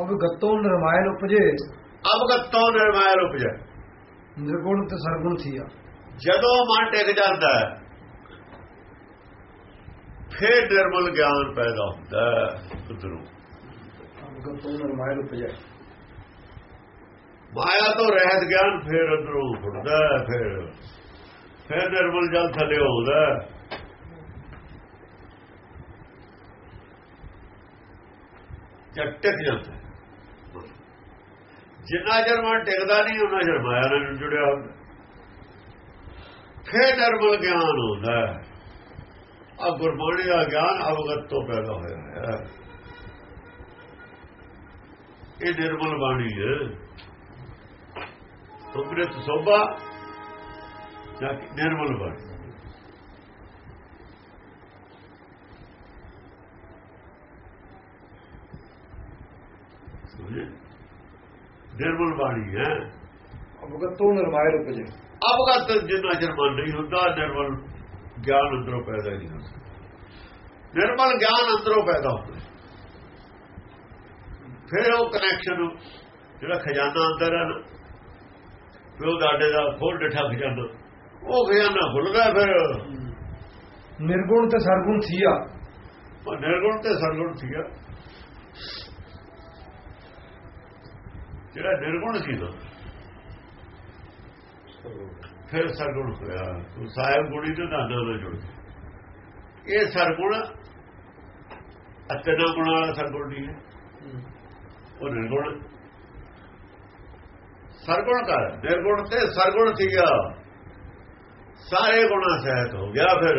ਅਵਗਤੋਂ ਨਿਰਮਾਇਲ ਉਪਜੇ। ਅਵਗਤੋਂ ਨਿਰਮਾਇਲ ਉਪਜੈ। ਨਿਰਗੁਣ ਤੇ ਸਰਗੁਣ ਥੀਆ। ਜਦੋਂ ਮਨ ਟਿਕ ਜਾਂਦਾ ਹੈ, ਫਿਰ ਨਿਰਮਲ ਗਿਆਨ ਪੈਦਾ ਹੁੰਦਾ ਹੈ ਅੰਦਰੋਂ ਅਵਗਤੋਂ ਨਿਰਮਾਇਲ ਉਪਜੇ। ਮਾਇਆ ਤੋਂ ਰਹਿਤ ਗਿਆਨ ਫਿਰ ਅੰਦਰੋਂ ਫੁੱਟਦਾ ਫਿਰ। ਫਿਰ ਨਿਰਮਲ ਜਲ ਥੱਲੇ ਆਉਂਦਾ ਹੈ। ਜਦ। ਜਿੰਨਾ ਚਿਰ ਮਨ ਟਿਕਦਾ ਨਹੀਂ, ਉਹਨਾਂ ਚਿਰ ਮਾਇਆ ਨਾਲ ਜੁੜਿਆ ਹੁੰਦਾ। ਫਿਰ ਨਿਰਮਲ ਗਿਆਨ ਹੁੰਦਾ ਆ ਗੁਰਬਾਣੀ ਦਾ ਗਿਆਨ ਅਵਗਤ ਤੋਂ ਪੈਦਾ ਹੋਇਆ ਹੈ। ਇਹ ਨਿਰਮਲ ਬਾਣੀ ਹੈ। ਅੰਮ੍ਰਿਤ ਸੋਭਾ ਜਾਂ ਨਿਰਮਲ ਬਾਣੀ ਸਮਝੇ? ਨਿਰਮਲ ਬਾਣੀ ਹੈ। ਅਵਗਤੋਂ ਨਿਰਮਾਇਲ ਉਪਜੇ ਅਵਗਤ ਜਿੰਨਾ ਚਿਰ ਮਨ ਨਹੀਂ ਹੁੰਦਾ ਨਿਰਮਲ ਗਿਆਨ ਅੰਦਰੋਂ ਪੈਦਾ ਨਹੀਂ ਹੁੰਦਾ ਨਿਰਮਲ ਗਿਆਨ ਅੰਦਰੋਂ ਪੈਦਾ ਹੁੰਦਾ ਫਿਰ ਉਹ ਕਨੈਕਸ਼ਨ ਜਿਹੜਾ ਖਜ਼ਾਨਾ ਅੰਦਰ ਹੈ ਨਾ ਪਿਓ ਦਾਦੇ ਦਾ ਖੋਲ ਡਠਾ ਖਜ਼ਾਨਾ ਉਹ ਖਜ਼ਾਨਾ ਖੁੱਲਦਾ ਫਿਰ। ਨਿਰਗੁਣ ਤੇ ਸਰਗੁਣ ਥੀਆ ਉਹ ਨਿਰਗੁਣ ਤੇ ਸਰਗੁਣ ਸੀਗਾ ਜਿਹੜਾ ਨਿਰਗੁਣ ਸੀ ਨਾ, ਫਿਰ ਸਰਗੁਣ ਹੋਇਆ। ਉਹ ਸਾਹਿਬ ਗੁਣੀ ਤੇ ਦਾਦਾ ਨਾਲ ਜੁੜ ਇਹ ਸਰਗੁਣ ਅਤਨਾ ਗੁਣ ਵਾਲਾ ਸਰਗੁਣ ਨਹੀਂ ਹੈ। ਉਹ ਨਿਰਗੁਣ। ਸਰਗੁਣ ਕਰ, ਨਿਰਗੁਣ ਤੇ ਸਰਗੁਣ ਸੀਗਾ। ਸਾਰੇ ਗੁਣਾ ਸਹਿਤ ਹੋ ਗਿਆ ਫਿਰ।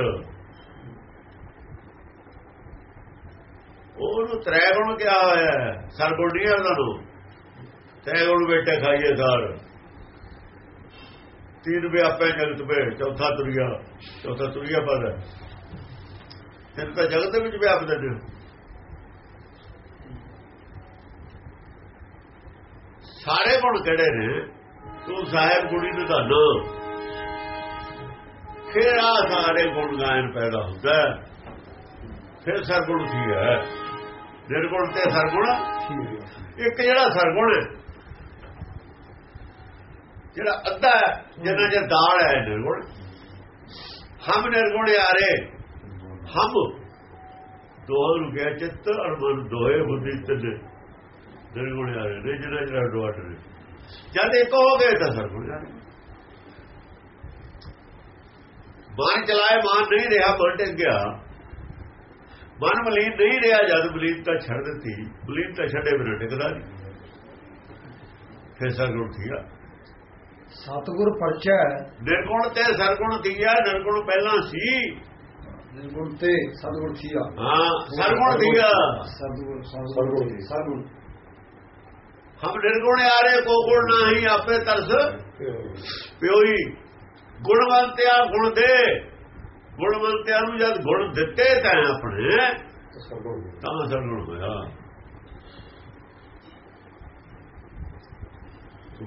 ਉਹਨੂੰ ਤ੍ਰੈ ਗੁਣ ਕਿਹਾ ਹੋਇਆ ਸਰਗੁਣ ਨਹੀਂ ਹੈ ਉਹਨਾਂ ਨੂੰ। ਤ੍ਰੈ ਗੁਣ ਬੇਟੇ ਖਾਈਏ ਸਾਰ। ਤੀਨ ਵਿਆਪੈ ਜਗਤ ਵਿੱਚ ਚੌਥਾ ਤੁਰਿਆ ਚੌਥਾ ਤੁਰਿਆ ਪਦ। ਹੈ ਤਿੰਨ ਤਾਂ ਜਗਤ ਦੇ ਵਿੱਚ ਵਿਆਪਦੇ ਨੇ ਸਾਰੇ ਗੁਣ ਕਿਹੜੇ ਨੇ? ਤੂੰ ਸਾਹਿਬ ਗੁਣੀ ਨੂੰ ਧੰਨ ਫਿਰ ਆ ਸਾਰੇ ਗੁਣ ਗਾਇਨ ਪੈਦਾ ਹੁੰਦਾ। ਫਿਰ ਸਰਗੁਣ ਕੀ ਹੈ? ਨਿਰਗੁਣ ਤੇ ਸਰਗੁਣ? ਇੱਕ ਜਿਹੜਾ ਸਰਗੁਣ ਹੈ ਜਿਹੜਾ ਅੱਧਾ ਹੈ ਜਿਹਨਾਂ ਜੇ ਦਾਲ ਹੈ ਨਿਰਗੁਣ ਹਮ ਨਿਰਗੁਣ ਯਾਰੇ, ਹਮ। ਦੋਹਾਂ ਨੂੰ ਕਿਹਾ ਚਿੱਤ ਔਰ ਮਨ ਦੋਏ ਬੁੱਧੀ ਤਿੰਨੇ। ਨਿਰਗੁਣ ਯਾਰੇ ਨੇ ਜਿਹੜਾ ਜਿਹੜਾ ਡੋਟ ਨੇ। ਜਦ ਇੱਕ ਹੋ ਗਏ ਤਾਂ ਸਰਗੁਣ ਯਾਰੇ। ਮਨ ਚਲਾਏ, ਮਨ ਨਹੀਂ ਰਿਹਾ, ਮਨ ਟਿਕ ਗਿਆ। ਮਨ ਮਲੀਨ ਨਹੀਂ ਰਿਹਾ, ਜਦ ਮਲੀਨਤਾ ਛੱਡ ਦਿੱਤੀ। ਮਲੀਨਤਾ ਛੱਡੇ ਬਿਨਾਂ ਟਿਕਦਾ ਨਹੀਂ। ਫਿਰ ਸਰਗੁਣ ਥੀਆ ਸਤਗੁਰ ਪਰਚੈ ਨਿਰਗੁਣ ਤੇ ਸਰਗੁਣ ਥੀਆ ਨਿਰਗੁਣ ਪਹਿਲਾਂ ਸੀ। ਨਿਰਗੁਣ ਤੇ ਸਤਗੁਰ ਥੀਆ ਹਾਂ ਸਰਗੁਣ ਥੀਆ ਸਤਗੁਰ ਸਰਗੁਣ ਸਰਗੁਣ ਹਮ ਨਿਰਗੁਣ ਆਰੇ ਕੋ ਗੁਣ ਨਹੀਂ ਆਪੇ ਤਰਸ। ਪਿਓਈ ਗੁਣਵੰਤਿਆ ਗੁਣ ਦੇ। ਗੁਣਵੰਤਿਆ ਨੂੰ ਜਦ ਗੁਣ ਦਿੱਤੇ ਤਾਂ ਆਪਣੇ ਤਾਂ ਸਰਗੁਣ ਹੋਇਆ।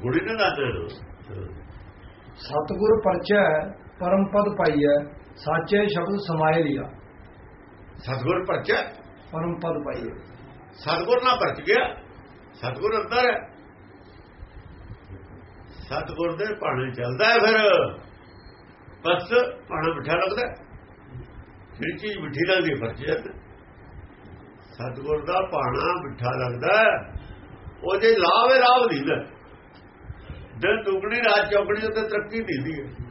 ਗੁੜੀ ਨੇ ਦੱਸਦੇ। ਨੇ ਸਤਗੁਰ ਪਰਚੈ ਪਰਮ ਪਦ ਪਾਈਐ ਸਾਚੇ ਸ਼ਬਦ ਸਮਾਏ ਲਿਆ। ਸਤਗੁਰ ਪਰਚਾ? ਪਰਮ ਪਦ ਪਾਈਐ। ਸਤਗੁਰ ਨਾਲ ਪਰਚ ਗਿਆ? ਸਤਗੁਰ ਅੰਦਰ ਹੈ। ਸਤਗੁਰ ਦੇ ਭਾਣੇ ਚੱਲਦਾ ਹੈ ਫਿਰ। ਬਸ ਭਾਣਾ ਮਿੱਠਾ ਲੱਗਦਾ। ਜਿਹੜੀ ਚੀਜ਼ ਮਿੱਠੀ ਲੱਗਦੀ ਜਾਂਦੀ ਸਤਗੁਰ ਦਾ ਭਾਣਾ ਮਿੱਠਾ ਲੱਗਦਾ ਹੈ। ਉਹ ਜੇ ਲਾਵੇ ਲਾਭ ਦੀਦਾ ਦਿਨ ਦੁਗਣੀ, ਰਾਤ ਚੌਗਣੀ ਉੱਤੇ ਤਰੱਕੀ ਦਿੰਦੀ ਹੈ।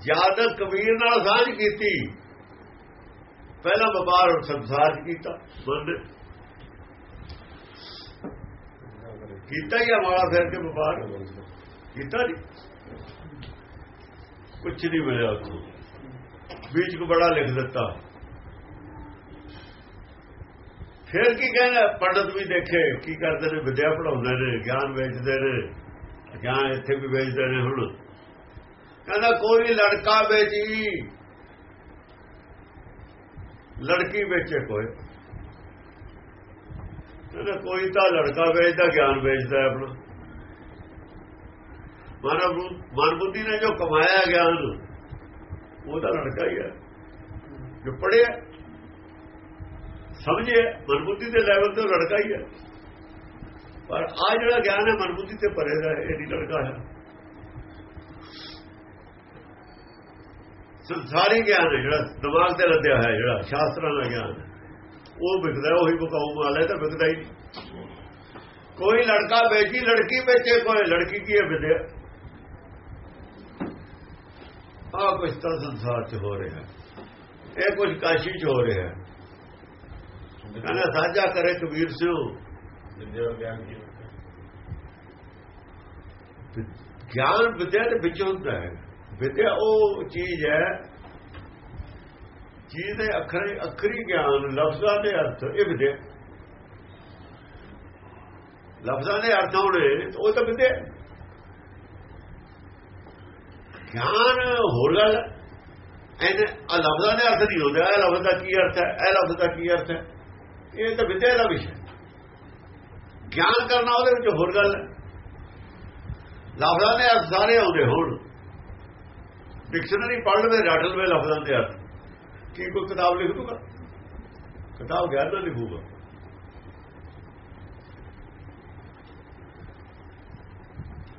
ਜਦ ਕਬੀਰ ਨਾਲ ਸਾਂਝ ਕੀਤੀ। ਪਹਿਲਾ ਵਪਾਰ ਔਰ ਸੰਸਾਰ ਚ ਕੀਤਾ। ਬੰਦੇ ਕੀਤਾ ਹੀ ਹਮਾਰਾ ਫਿਰ ਕੇ ਵਪਾਰ? ਕੀਤਾ ਜੀ। ਕੁਛ ਨਹੀਂ ਮਿਲਿਆ ਉੱਥੋਂ। ਵਿੱਚ ਕੋ ਬੜਾ ਲਿਖ ਦਿੱਤਾ। ਫਿਰ ਕੀ ਕਹਿੰਦਾ ਪੰਡਤ ਵੀ ਦੇਖੇ, ਕੀ ਕਰਦੇ ਨੇ? ਵਿਦਿਆ ਪੜਾਉਂਦੇ ਨੇ, ਗਿਆਨ ਵੇਚਦੇ ਨੇ। ਗਿਆਨ ਇੱਥੇ ਵੀ ਵੇਚਦੇ ਨੇ ਹੁਣ। ਕਹਿੰਦਾ, ਕੋਈ ਲੜਕਾ ਵੇਚੀ ਲੜਕੀ ਵੇਚੇ ਕੋਈ। ਕਹਿੰਦਾ, ਕੋਈ ਤਾਂ ਲੜਕਾ ਵੇਚਦਾ, ਗਿਆਨ ਵੇਚਦਾ ਆਪਣਾ। ਮਾਨਵ ਮਨ ਬੁੱਧੀ ਨੇ ਜੋ ਕਮਾਇਆ ਗਿਆਨ ਉਹ ਤਾਂ ਲੜਕਾ ਹੀ ਹੈ। ਜੋ ਪੜਿਆ ਸਮਝੇ ਮਨਬੁੱਧੀ ਦੇ ਲੈਵਲ ਤੋਂ ਲੜਕਾ ਹੀ ਹੈ। ਪਰ ਆ ਜਿਹੜਾ ਗਿਆਨ ਹੈ ਮਨਬੁੱਧੀ ਤੇ ਪਰੇ ਦਾ ਇਹ ਨਹੀਂ ਲੜਕਾ ਹੈ। ਸੰਸਾਰੀ ਗਿਆਨ ਹੈ ਜਿਹੜਾ, ਦਿਮਾਗ ਤੇ ਲੱਦਿਆ ਹੈ ਜਿਹੜਾ, ਸ਼ਾਸਤਰਾਂ ਦਾ ਗਿਆਨ ਉਹ ਵਿਕਦਾ ਉਹੀ ਬਕਾਉ ਮਾਲ ਹੈ, ਤਾਂ ਵਿਕਦਾ ਹੀ ਨਹੀਂ। ਕੋਈ ਲੜਕਾ ਵੇਚੀ, ਲੜਕੀ ਵੇਚੇ, ਕੋਈ ਲੜਕੀ ਕੀ ਹੈ ਵਿਦਿਆ? ਆ ਕੁਛ ਤਾਂ ਸੰਸਾਰ 'ਚ ਹੋ ਰਿਹਾ ਇਹ ਕੁਝ ਕਾਸ਼ੀ 'ਚ ਹੋ ਰਿਹਾ ਕਹਿੰਦਾ ਸਾਂਝਾ ਕਰੇ ਕਬੀਰ ਵਿਦਿਆ ਗਿਆਨ ਕੀ ਗਿਆਨ ਵਿਦਿਆ ਦੇ ਵਿੱਚ ਹੁੰਦਾ ਹੈ। ਵਿਦਿਆ ਉਹ ਚੀਜ਼ ਹੈ ਚੀਜ਼ ਦੇ ਅੱਖਰੀ ਅੱਖਰੀ ਗਿਆਨ ਲਫ਼ਜ਼ਾਂ ਦੇ ਅਰਥ ਇਹ ਵਿਦਿਆ। ਲਫ਼ਜ਼ਾਂ ਦੇ ਅਰਥ ਹੋਣੇ ਉਹ ਤਾਂ ਵਿਦਿਆ। ਗਿਆਨ ਹੋਰ ਗੱਲ ਹੈ। ਇਹਨੇ ਆ ਲਫ਼ਜ਼ਾਂ ਦੇ ਅਰਥ ਨਹੀਂ ਹੁੰਦਾ ਇਹ ਲਫ਼ਜ਼ ਦਾ ਕੀ ਅਰਥ ਹੈ ਇਹ ਲਫ਼ਜ਼ ਦਾ ਕੀ ਅਰਥ ਹੈ? ਇਹ ਤਾਂ ਵਿਦਿਆ ਦਾ ਵਿਸ਼ਾ ਗਿਆਨ ਕਰਨਾ ਉਹਦੇ ਵਿੱਚ ਹੋਰ ਗੱਲ ਹੈ। ਲਫ਼ਜ਼ਾਂ ਦੇ ਅਰਥ ਸਾਰੇ ਆਉਂਦੇ ਹੋਣ। ਡਿਕਸ਼ਨਰੀ ਪੜ੍ਹ ਲਵੇ, ਰਟ ਲਵੇ ਲਫ਼ਜ਼ਾਂ ਦੇ ਅਰਥ ਕੀ ਕੋਈ ਕਿਤਾਬ ਲਿਖ ਦੂਗਾ ਕਿਤਾਬ ਗਿਆਨ ਨਾਲ ਲਿਖੂਗਾ।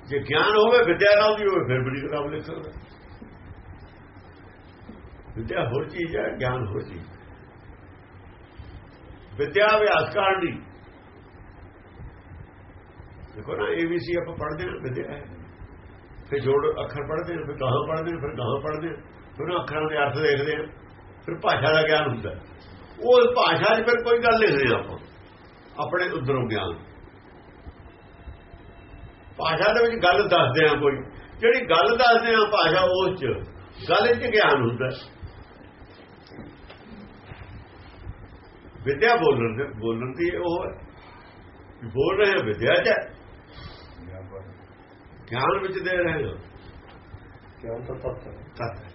ਜੇ ਗਿਆਨ ਹੋਵੇ, ਵਿਦਿਆ ਨਾਲ ਦੀ ਹੋਵੇ, ਫਿਰ ਬੜੀ ਕਿਤਾਬ ਲਿਖ ਸਕਦਾ। ਵਿਦਿਆ ਹੋਰ ਚੀਜ਼ ਹੈ, ਗਿਆਨ ਹੋਰ ਚੀਜ਼ ਵਿਦਿਆ ਅਭਿਆਸ ਕਰਨੀ ਦੇਖੋ ਨਾ ABC ਆਪਾਂ ਪੜ੍ਹਦੇ ਹਾਂ, ਵਿਦਿਆ ਹੈ। ਫਿਰ ਜੋੜ ਅੱਖਰ ਪੜ੍ਹਦੇ ਹਾਂ, ਫਿਰ ਗਾਹਾਂ ਪੜ੍ਹਦੇ ਹਾਂ, ਫਿਰ ਗਾਹਾਂ ਪੜ੍ਹਦੇ ਹਾਂ। ਫਿਰ ਉਹਨਾਂ ਅੱਖਰਾਂ ਦੇ ਅਰਥ ਦੇਖਦੇ ਹਾਂ, ਫਿਰ ਭਾਸ਼ਾ ਦਾ ਗਿਆਨ ਹੁੰਦਾ। ਉਹ ਭਾਸ਼ਾ 'ਚ ਫਿਰ ਕੋਈ ਗੱਲ ਲਿਖਦੇ ਹਾਂ ਆਪਾਂ। ਆਪਣੇ ਉਧਰੋਂ ਗਿਆਨ। ਭਾਸ਼ਾ ਦੇ ਵਿੱਚ ਗੱਲ ਦੱਸਦੇ ਆ ਕੋਈ। ਜਿਹੜੀ ਗੱਲ ਦੱਸਦੇ ਆ ਭਾਸ਼ਾ, ਉਸ 'ਚ ਗੱਲ 'ਚ ਗਿਆਨ ਹੁੰਦਾ। ਵਿਦਿਆ ਬੋਲਣ ਦੇ ਬੋਲਣ ਦੀ ਉਹ ਬੋਲ ਰਹੇ ਵਿਦਿਆ 'ਚ ਗਿਆਨ ਵਿੱਚ ਦੇ ਰਹੇ ਹੋ। ਗਿਆਨ ਤਾਂ ਤੱਤ ਤਤ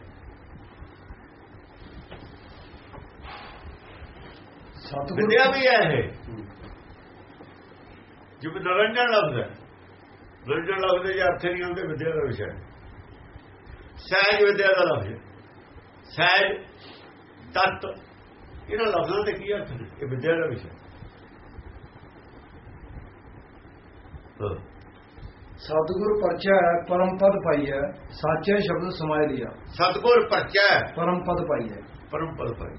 ਸਤਿਗੁਰ ਵਿਦਿਆ ਵੀ ਹੈ ਇਹ। ਜਿਵੇਂ ਨਰੰਜਨ ਲਫ਼ਜ਼ ਹੈ। ਨਰੰਜਨ ਲਫ਼ਜ਼ ਦੇ ਅਰਥ ਨਹੀਂ ਹੁੰਦੇ ਵਿਦਿਆ ਦਾ ਵਿਸ਼ਾ ਹੈ। ਸਹਿਜ ਵਿਦਿਆ ਦਾ ਲਫ਼ਜ਼ ਹੈ। ਸਹਿਜ ਤਤ ਇਹਨਾਂ ਲਫ਼ਜ਼ਾਂ ਦੇ ਕੀ ਅਰਥ ਨੇ? ਇਹ ਵਿਦਿਆ ਦਾ ਵਿਸ਼ਾ। ਸਤਿਗੁਰ ਪਰਚਾ ਹੈ ਪਰਮ ਪਦ ਪਾਈ ਹੈ ਸਾਚੇ ਸ਼ਬਦ ਸਮਾਇ ਲਿਆ। ਸਤਿਗੁਰ ਪਰਚਾ ਹੈ, ਪਰਮ ਪਦ ਪਾਈ ਹੈ। ਪਰਮ ਪਦ ਭਾਈ